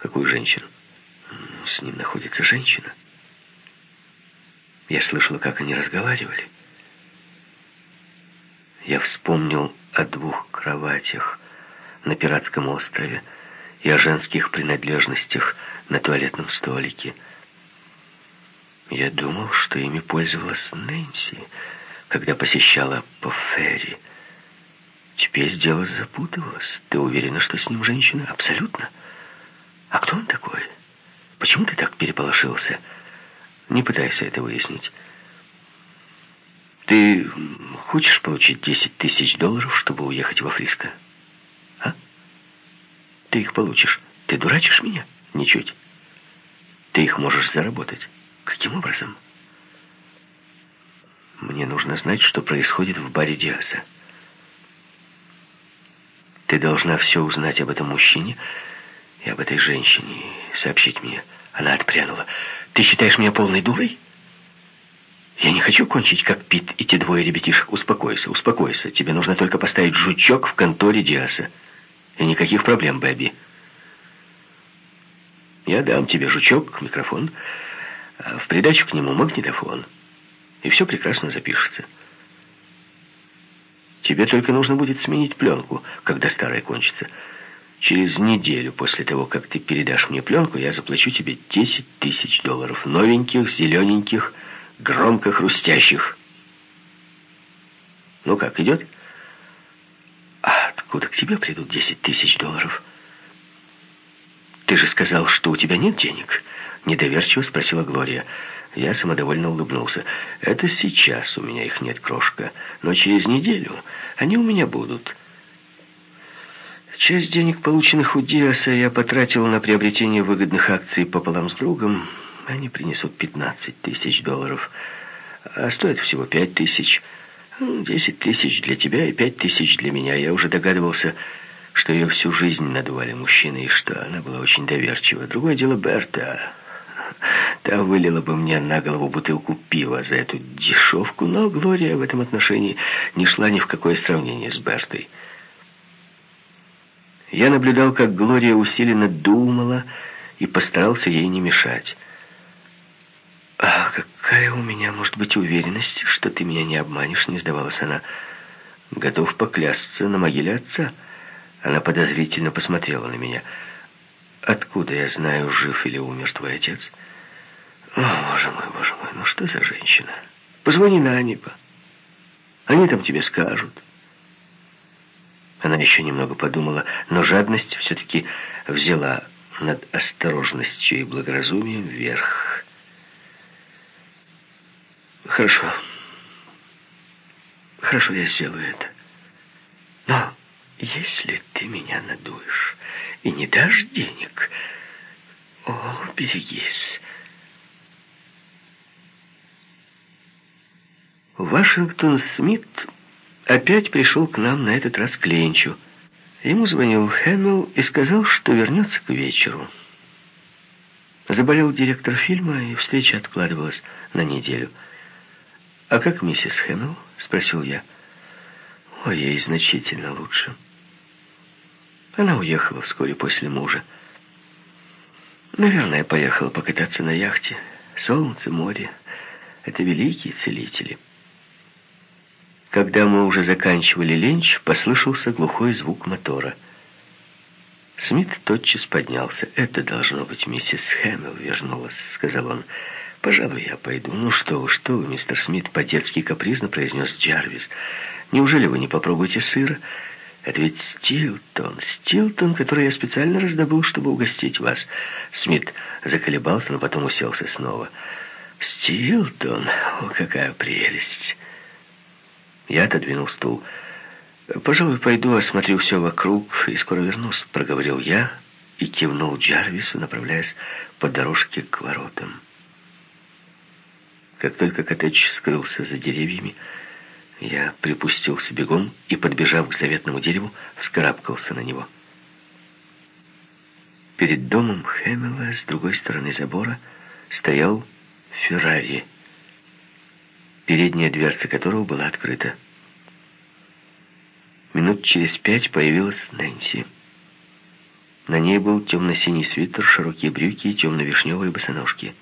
Какую женщину? С ним находится женщина. Я слышала, как они разговаривали. Я вспомнил о двух кроватях на пиратском острове и о женских принадлежностях на туалетном столике. Я думал, что ими пользовалась Нэнси, когда посещала по ферри. Теперь дело запуталось. Ты уверена, что с ним женщина? Абсолютно. А кто он такой? Почему ты так переполошился? Не пытайся это выяснить. Ты хочешь получить 10 тысяч долларов, чтобы уехать во Фриско? А? Ты их получишь. Ты дурачишь меня? Ничуть. Ты их можешь заработать. Каким образом? Мне нужно знать, что происходит в баре Диаса. Ты должна все узнать об этом мужчине и об этой женщине, сообщить мне. Она отпрянула. Ты считаешь меня полной дурой? Я не хочу кончить, как Пит и те двое ребятишек. Успокойся, успокойся. Тебе нужно только поставить жучок в конторе Диаса. И никаких проблем, Бэби. Я дам тебе жучок, микрофон, а в придачу к нему магнитофон. И все прекрасно запишется. Тебе только нужно будет сменить пленку, когда старая кончится. Через неделю после того, как ты передашь мне пленку, я заплачу тебе 10 тысяч долларов. Новеньких, зелененьких, громко хрустящих. Ну как, идет? А откуда к тебе придут 10 тысяч долларов? Ты же сказал, что у тебя нет денег. Недоверчиво спросила Глория. Я самодовольно улыбнулся. «Это сейчас у меня их нет, крошка, но через неделю они у меня будут». Часть денег, полученных у Диаса, я потратил на приобретение выгодных акций пополам с другом. Они принесут 15 тысяч долларов, а стоят всего 5 тысяч. 10 тысяч для тебя и 5 тысяч для меня. Я уже догадывался, что ее всю жизнь надували мужчины, и что она была очень доверчива. Другое дело Берта. Та вылила бы мне на голову бутылку пива за эту дешевку, но Глория в этом отношении не шла ни в какое сравнение с Бертой. Я наблюдал, как Глория усиленно думала и постарался ей не мешать. «А какая у меня может быть уверенность, что ты меня не обманешь?» — не сдавалась она. «Готов поклясться на могиле отца». Она подозрительно посмотрела на меня. «Откуда я знаю, жив или умер твой отец?» О, боже мой, боже мой, ну что за женщина? Позвони на небо. Они там тебе скажут. Она еще немного подумала, но жадность все-таки взяла над осторожностью и благоразумием вверх. Хорошо. Хорошо, я сделаю это. Но если ты меня надуешь и не дашь денег, о, берегись. Вашингтон Смит опять пришел к нам на этот раз к Ленчу. Ему звонил Хэмилл и сказал, что вернется к вечеру. Заболел директор фильма, и встреча откладывалась на неделю. «А как миссис Хэмилл?» — спросил я. «Ой, ей значительно лучше». Она уехала вскоре после мужа. Наверное, поехала покататься на яхте. Солнце, море — это великие целители. Когда мы уже заканчивали ленч, послышался глухой звук мотора. Смит тотчас поднялся. «Это должно быть миссис Хэмилл вернулась», — сказал он. «Пожалуй, я пойду». «Ну что вы, что вы, мистер Смит», — по-детски капризно произнес Джарвис. «Неужели вы не попробуете сыра? Это ведь Стилтон, Стилтон, который я специально раздобыл, чтобы угостить вас». Смит заколебался, но потом уселся снова. «Стилтон? О, какая прелесть!» Я отодвинул стул. «Пожалуй, пойду осмотрю все вокруг и скоро вернусь», — проговорил я и кивнул Джарвису, направляясь по дорожке к воротам. Как только коттедж скрылся за деревьями, я припустился бегом и, подбежав к заветному дереву, вскарабкался на него. Перед домом Хэмилла с другой стороны забора стоял Феррари — передняя дверца которого была открыта. Минут через пять появилась Нэнси. На ней был темно-синий свитер, широкие брюки и темно-вишневые босоножки.